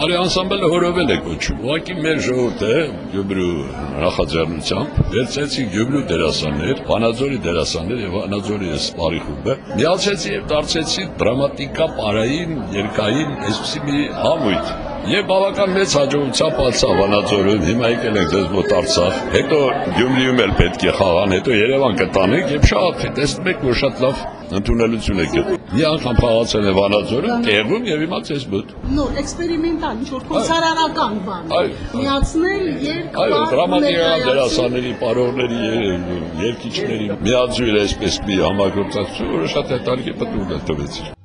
Բարի անսամբլը հորովել է կոչում։ Ուղղակի մեր ժողովուրդը Գյումրու նախաձեռնությամբ վերցեցի Գյումրու դերասաններ, Վանաձորի դերասաններ եւ Վանաձորի սպարի խումբը միացեցի եւ դարձեցի դրամատիկա պարային երկային այսպիսի մի համույթ Եվ բավական մեծ հաջողությամբ ալցավ Վանաձորում, հիմա եկել ենք ձեզ մոտ Արցախ, հետո Գյումրիում էլ պետք է խաղան, հետո Երևան կտանենք եւ շատ տեսնում եք, որ շատ լավ ընդունելություն եք գտնում։ Մի անգամ խաղացել է Վանաձորում, տեղում եւ հիմա ձեզ մոտ։ Նոր էքսպերիմենտալ, ինչ որ փորձարարական բան։ Միացնել երկ Այո, դրամատիկական դերասանների, պարողների, երգիչների միաձույլ այսպես մի համագործակցություն, որը շատ հետաքրքիր պատմում է տվեցիր։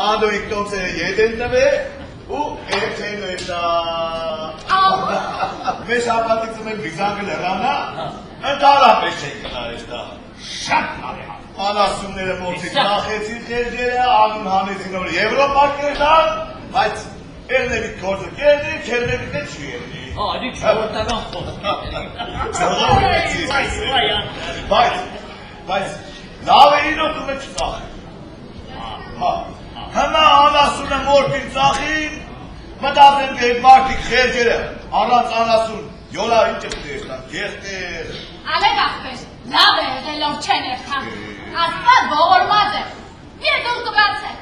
Ando entonces yedenme ու էթեն էտա Մեզ հապատիցում են վիզանգը լրանա ընդհանրապես չեք գնար էստա շատ լավ է անասունները մոտից նախեցին խերջերը անուն հանեցին որ Եվրոպա կերնան բայց Երնևի կորձը կերնի, կերնևի դե չի երնի։ Հա, դի չորոտական խոսք։ Չորոտական Բայց, Բայց, բայց Լավերին ու դու մեջ ծախ։ Հա։ Հիմա անասունը մորտին ծախին, մտածեն թե այդ մարդիկ խերջերը առանց անասուն յոլա ինչ է դա գերտեր։ Ալեք ախպեր, լավ է եղել ով չեն երթան։ Աստված ողորմած է։ Մի դուր կբացե։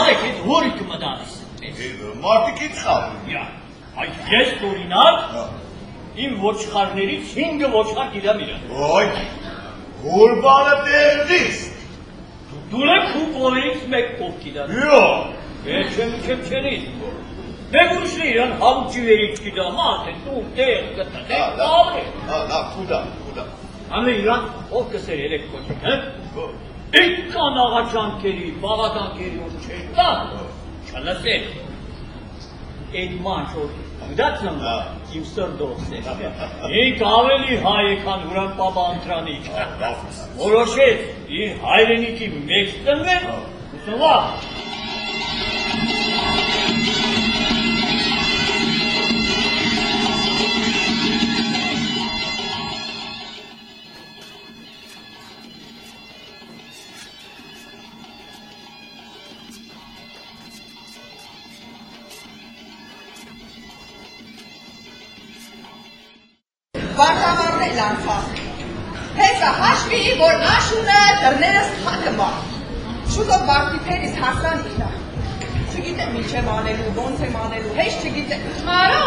Ալեք այդ հորի կմտանես։ Եվ մարդիկ ինչ խաղում։ Յա, այ ես օրինակ Հա։ իմ ոչխարներից 5-ը ոչխար գիտեմ իրեն։ Ոյ։ Ուրբանը դերդիս։ Դու ու կողերից մեկ կող գիտեմ։ Յո։ Ես չեմ չեմ չենի։ Մեկ ուրիշն իրան հավուճի վերից գիտեմ, ատ է դու տեղ գտա, դե է։ Հա, լավ, կուտա, կուտա։ Ամեն իրան ով կսեր երեք կոչիկ, հա։ Այդքան աղաչանքերի, բաղականքերի որ տա, չլսել։ Այդ մանչ որ գդացնեմ Հա։ իմ սրդոս է։ Ինք ավելի հայ է, քան ուրան պապա ընտրանիք։ Որոշեց իր հայրենիքի մեջ տնվել, ուսնվա։ որ աշունը դռներս է։ Շուտով վարտիփերից հասան իրա։ Չգիտեմ ինչ եմ անելու, ոնց եմ անելու, հեչ չգիտեմ։ Մարո,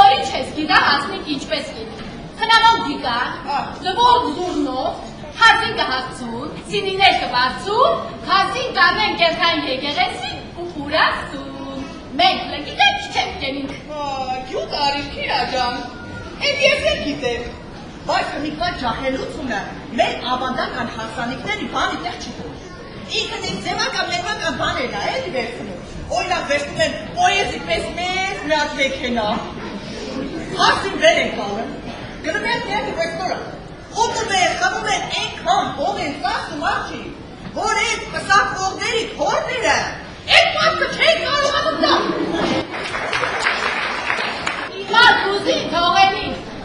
օրի չես գիտա հասնիկ ինչպես գիտի։ Խնամոն գիտա, Ա։ զվոր զուրնով, հազին կհացուն, սինիներ կբացուն, հազին կանեն կերքային եկեղեցի ու ուրացուն։ Մենք լգիտենք չենք կենինք։ Գյուտ արիվ քիրա ջան։ Էդ ես էլ գիտեմ։ Բայց միկվա ջահելությունը մեր ավանդական հասանիքների բանի տեղ չի դու։ Ինքն իր ձևական մերվական բաներն է էլի վերցնում։ Օրինակ վերցնում են պոեզի պես մեծ միած մեքենա։ Հասին վեր են կալը։ Գնում են դեպի ռեստորան։ Ուտում են, խմում են այնքան ով են սասում աչի, որ այդ պսակվողների փորները այդ մարդը չէին կարող ապտալ։ Իհա դուզի թողենին,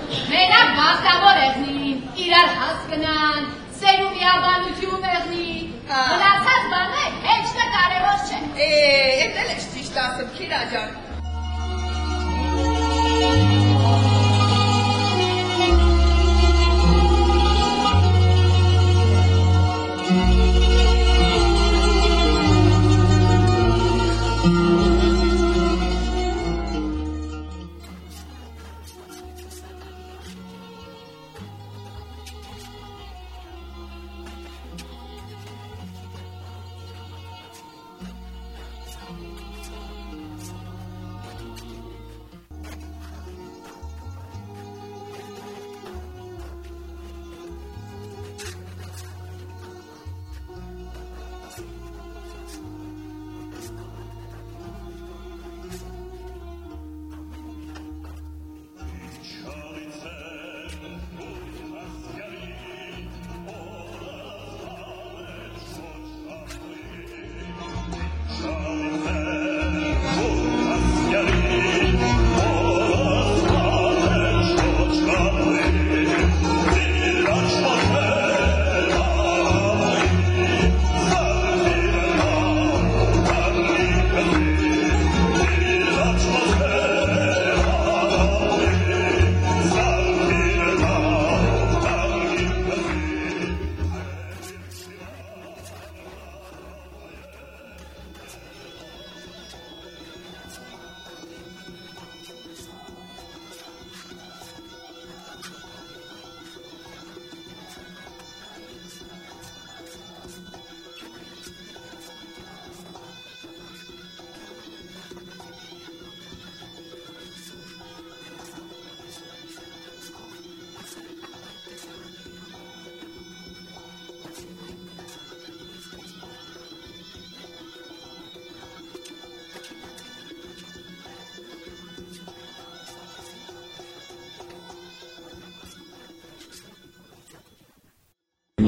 Մենակ բասավոր եղնին, իրար հասկնան, սերում իաբանություն եղնի, մնացած բաներ հեչ նա կարևոր չէ։ Է, էդ էլ ես ճիշտ ասում, քիրա ջան։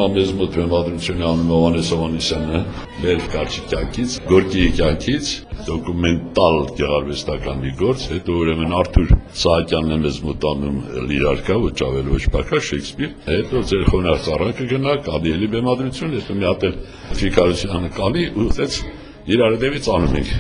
Հիմա մեզ մոտ բեմադրությունը անում Հովանես Հովանեսյանը մեր կարճիկյանքից, Գորկիի կյանքից դոկումենտալ գեղարվեստական մի գործ, հետո ուրեմն Արթուր Սահակյանն է մեզ մոտ անում լիրարկա, ոչ ավել ոչ պակա Շեքսպիր, հետո ձեր խոնար ծառակը գնա, կալի էլի բեմադրություն, հետո մի հատ էլ Ֆիկարոսյանը կալի ու այդպես իրար դեպից անում ենք։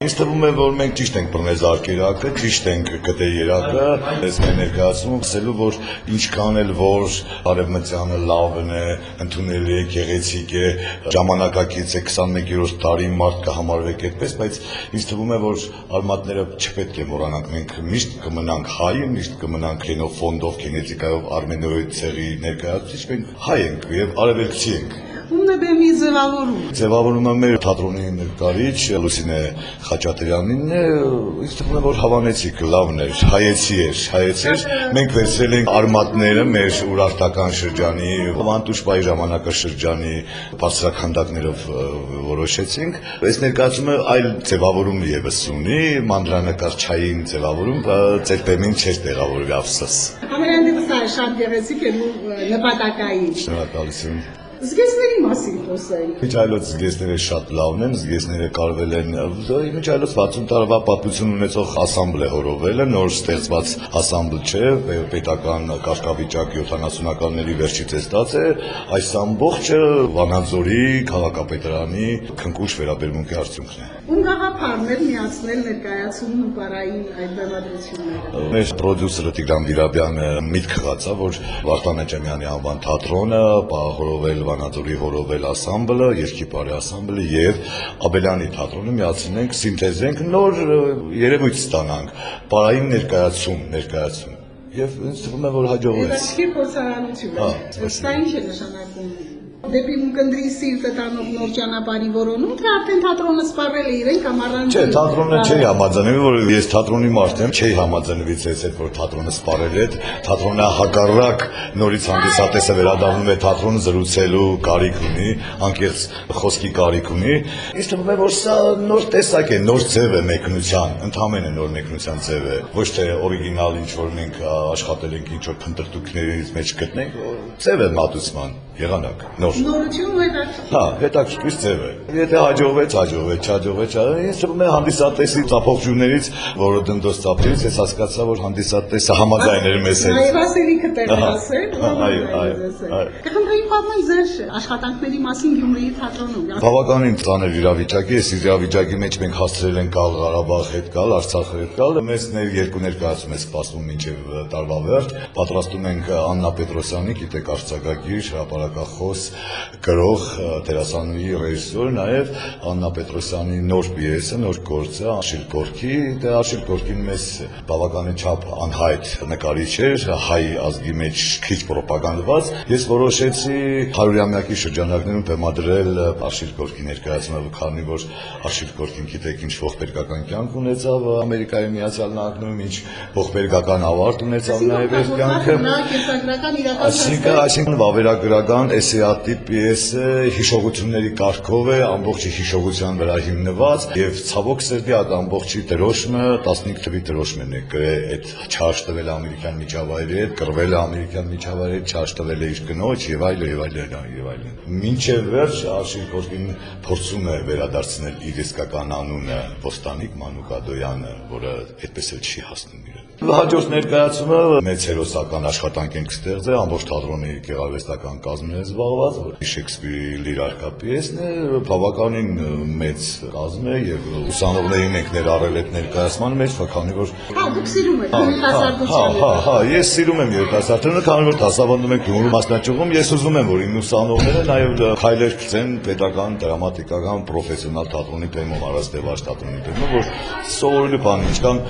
Ինձ թվում է, որ մենք ճիշտ ենք բռնել արկերակը, ճիշտ ենք գտել երակը, ես մեր ներկայացնում ասելու, որ ինչքան էլ որ արևմտյանը լավն է, ընդունելի է, գեղեցիկ է, ժամանակակից է 21-րդ դարի մարդ կհամարվեք այդպես, բայց ինձ թվում է, որ արմատները չպետք է մոռանանք, մենք միշտ կմնանք հայ, միշտ կմնանք քենոֆոնդով, գենետիկայով արմենոիդ ցեղի ներկայացուցիչ, մենք հայ ենք եւ արևելքցի ենք։ Ումն է բեմի ձևավորում։ Ձևավորումը մեր թատրոնի նկարիչ Լուսինե Խաչատրյանինն է, ինձ թվում է որ հավանեցիք լավն էր, հայեցի էր, հայեցի էր։ Մենք վերցրել ենք արմատները մեր ուրարտական շրջանի, Վանտուշպայի ժամանակաշրջանի բարձրականդակներով որոշեցինք։ Այս ներկայացումը այլ ձևավորում եւս ունի, մանրանկարչային ձևավորում, բայց այդ բեմին չէր տեղավորվի ափսոս։ Ամենայն դեպս շատ գեղեցիկ է ու նպատակային։ Շնորհակալություն։ Զգեստների մասին խոսենք։ Միջայլոց զգեստները շատ լավն են, զգեստները կարվել են Միջայլոց 60 տարվա պատմություն ունեցող ասամբլ է հորովել, նոր ստեղծված ասամբլ չէ, պետական կարգավիճակ 70-ականների վերջից է ստացել, այս ամբողջը Վանաձորի քաղաքապետարանի քնկուշ վերաբերմունքի արդյունքն է։ Գաղափարներ միացնել ներկայացումն ու բարային այդ բեմադրությունները։ Մեր պրոդյուսերը Տիգրան Վիրաբյանը միտք խացա, որ Վարդան Էջեմյանի անվան թատրոնը, Պահորովել Վանաձորի հորովել ասամբլը, երկի բարի ասամբլը եւ Աբելյանի թատրոնը միացնենք, սինթեզենք, նոր երևույթ ստանանք, բարային ներկայացում, ներկայացում։ Եվ ինձ թվում է, որ հաջողվեց։ Հետաքրքիր փորձառանություն Հա, Սա ինչ է նշանակում։ Դեպի Մկնդրի սիրտը տանող նոր ճանապարհի որոնում, թե արդեն թատրոնը սպառել է իրեն կամ առանց։ Չէ, թատրոնը չի համաձայնվի, որ ես թատրոնի մարդ եմ, չի համաձայնվից ես այդ որ թատրոնը սպառել է, թատրոնը հակառակ նորից հանդիսատեսը վերադառնում է թատրոնը զրուցելու կարիք ունի, անկեղծ խոսքի կարիք ունի։ Ինձ թվում է, որ սա նոր տեսակ է, նոր ձև է մեկնության, ընդհանրապես նոր մեկնության ձև է, ոչ թե օրիգինալ ինչ որ մենք աշխատել ենք ինչ որ փնտրտուքներից մեջ գտնենք, ձև է մատուցման եղանակ, նոր։ Նորություն ու հետաքրքիր։ Հա, հետաքրքիր ձև է։ Եթե հաջողվեց, հաջողվեց, չհաջողվեց, Ինձ թվում է հանդիսատեսի ծափողջուններից, որը դնդոս ծափից, ես հասկացա, որ հանդիսատեսը համաձայն էր մեզ հետ։ ասելիքը տեղ Ահա, ասել։ այո, այո, այո։ Կխնդրեի պատմել ձեր աշխատանքների մասին Գյումրիի թատրոնում։ Բավականին ծանր իրավիճակ է, իրավիճակի մեջ մենք հասցրել ենք գալ Ղարաբաղ հետ գալ, Արցախ հետ գալ, մեզ ներ երկու ներկայացում է սպասվում մինչև տարվա վերջ։ Պատրաստում ենք Աննա Պետրոսյանի, գիտեք, արձակագիր, հրապարակախոս, գրող, դերասանուհի, ռեժիսոր, նաև Աննա Պետրոսյանի նոր պիեսը, նոր գործը, Աշիլ Գորկի, դե Աշիլ Գորկին մեզ բավականին չափ անհայտ նկարիչ էր, հայ ազգի մեջ քիչ ռոպագանդված։ Ես որոշեցի 100-ամյակի շրջանակներում բեմադրել Աշիլ Գորկի ներկայացումը, քանի որ Աշիլ Գորկին գիտեք ինչ ողբերգական կյանք ունեցավ Ամերիկայի Միացյալ Նահանգներում, ինչ ողբերգական ավարտ ունեցավ նաև իր կյանքը։ Այսինքն, այսինքն վավերագրական էսեատիպ պիեսը հիշողությունների կարգով է, ամբողջի հիշողության վրա հիմնված եւ ցավոք սրտի այդ ամբողջի դրոշմը 15 թվի դրոշմն է գրել այդ չհաշտվել ամերիկյան միջավայրի հետ, կռվել ամերիկյան միջավայրի հետ, չհաշտվել է իր կնոջ եւ այլն եւ այլն եւ այլն։ Մինչև վերջ Աշիլ Կորկին փորձում է վերադարձնել իր իսկական անունը Ոստանիկ Մանուկադոյանը, որը այդպես էլ չի հասնում իրեն։ Հաջորդ ներկայացումը մեծ հերոսական աշխատանք ենք ստեղծել, ամբողջ թատրոնի գեղարվեստական կազմն է զբաղված, որ Շեքսպիրի լիրարկա պիեսն է, բավականին մեծ կազմ է եւ ուսանողներին ենք ներառել այդ ներկայացմանը մեջ, քանի որ Հա, դուք սիրում եք Հա, երիտասարդությունը։ հա, հա, ես սիրում եմ երիտասարդությունը, քանի որ դասավանդում եմ Գյումրու մասնաճյուղում, ես ուզում եմ, որ իմ ուսանողները նաև քայլեր գցեն պետական, դրամատիկական, պրոֆեսիոնալ թատրոնի բեմում, առաստեւաշ թատրոնի բեմում, որ սովորելու բան, ինչքան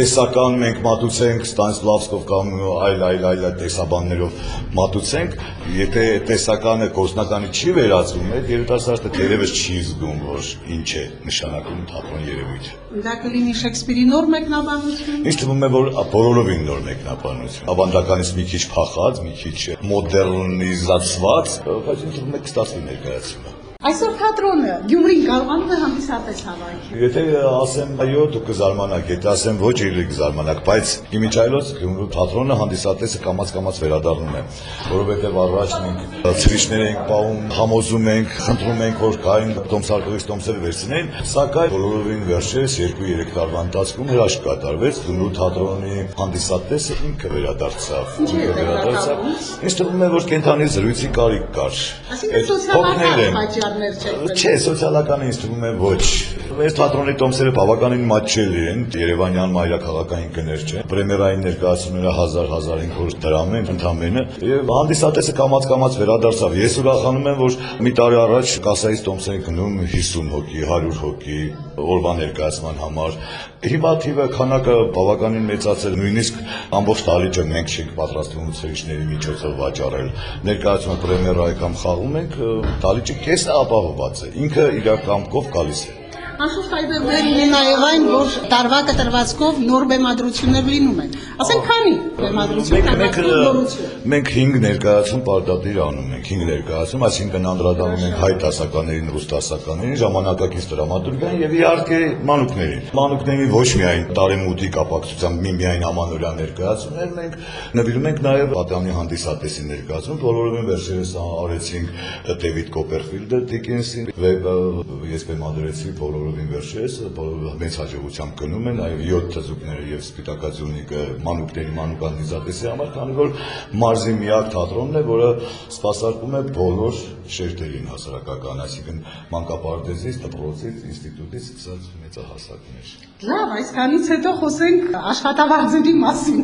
տեսական մենք մատուցենք Ստանիսլավսկով կամ այլ այլ այլ տեսաբաններով մատուցենք, եթե տեսականը գործնականի չի վերածվում, այդ երիտասարդը դերևս չի զգում, որ ինչ է նշանակում թատրոն երևույթը։ Դա կլինի Շեքսպիրի նոր մեկնաբանություն։ Ինձ թվում է, որ բոլորովին նոր մեկնաբանություն։ Ավանդականից մի քիչ փախած, մի քիչ մոդեռնիզացված, բայց ինձ թվում է կստացվի ներկայացումը։ Այսօր թատրոնը Գյումրին կարողանում է հանդիսատես հավաքել։ Եթե ասեմ այո, դուք կզարմանաք, եթե ասեմ ոչ, ելի կզարմանաք, բայց իմիջայլոց Գյումրու թատրոնը հանդիսատեսը կամած-կամած վերադառնում է, որովհետև առաջ մենք ցրիշներ ենք պահում, համոզում ենք, խնդրում ենք, որ կային տոմսարկղից տոմսերը վերցնեն, սակայն բոլորովին վերջերս 2-3 տարվա ընթացքում հրաշք կատարվեց Գյումրու թատրոնի հանդիսատեսը ինքը վերադարձավ, ինքը վերադարձավ։ Ինձ թվում է, որ կենթանի զրույցի կարիք կար։ Այսինքն սոցիալական հոգներ են։ պատճառներ չեն։ Չէ, սոցիալական թվում է ոչ։ Մեր թատրոնի տոմսերը բավականին մատչելի են, Երևանյան մայրաքաղաքային գներ չեն։ Պրեմիերային ներկայացումները 1000-1500 դրամ են ընդամենը։ Եվ հանդիսատեսը կամած-կամած վերադարձավ։ Ես ուրախանում եմ, որ մի տարի առաջ կասայից տոմս են գնում 50 հոգի, 100 հոգի օրվա ներկայացման համար։ Հիմա թիվը քանակը բավականին մեծացել, նույնիսկ ամբողջ դալիճը մենք չենք պատրաստվում ցերիչների միջոցով վաճառել։ Ներկայացումը պրեմիերայի կամ խաղում ենք, դալիճը կեսը ապահովված է։ Ինքը իր կամքով գալիս է։ Անշուշտ այդտեղ ունի նաև այն, որ տարվա կտրվածքով նոր բեմադրություններ լինում են։ Ասենք քանի բեմադրություն, Մենք մենք տարածքում նորություն։ մենք 5 ներկայացում պարտադիր անում ենք, 5 ներկայացում, այսինքն անդրադառնում ենք հայ դասականներին, ռուս դասականներին, ժամանակակից դրամատուրգիան եւ իհարկե մանուկներին։ Մանուկներին ոչ միայն տարեմուտի կապակցությամբ մի միայն ամանորյա ներկայացումներ, մենք նվիրում ենք նաեւ պատանի հանդիսատեսի ներկայացում, բոլորովին վերջերս արեցինք Դեվիդ Կոպերֆիլդը Դիկենսին, վեբը ես բեմադրեցի բոլորովին վերջերս, մեծ հաջողությամբ գնում են, այո 7 թզուկները եւ Սպիտակաձյունիկը մանուկների մանուկան դիզատեսի համար, քանի որ մարզի միակ թատրոնն է, որը սպասարկում է բոլոր շերտերին հասարակական, այսինքն մանկապարտեզից, դպրոցից, ինստիտուտից սկսած մեծահասակներ։ Լավ, այսքանից հետո խոսենք աշխատավարձերի մասին։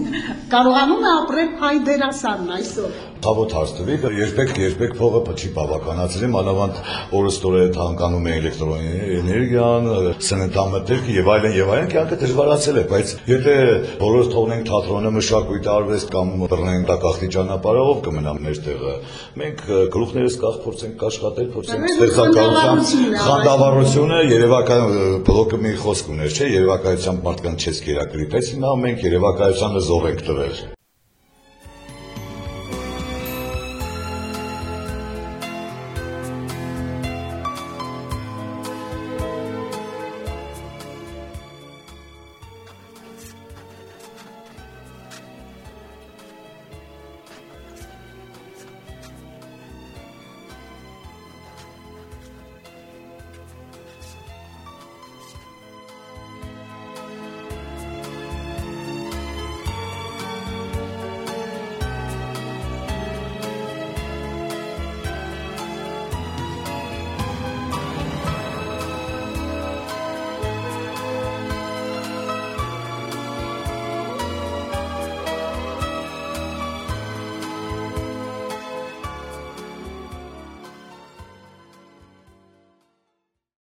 Կարողանում է ապրել հայ դերասանն այսօր։ Ցավոտ հարց տվի, երբեք երբեք փողը չի բավականացրի, մանավանդ օրստորե թանկանում է էլեկտրոէներգիան, սննդամթերքը եւ այլն եւ այլն, կյանքը դժվարացել է, բայց եթե բոլորս թողնենք թատրոնը, մշակույթը, արվեստ կամ բռնենք տակախտի ճանապարհով կմնա մեր տեղը։ Մենք գլուխներս կախ փորձենք աշխատել, փորձենք ստեղծագործության խանդավառությունը երևական բլոկը մի խոսք ուներ, չէ, երևակայությամբ մարդկանց չես կերակրի, բայց հիմա մենք երևակայությանը զով ենք տվել։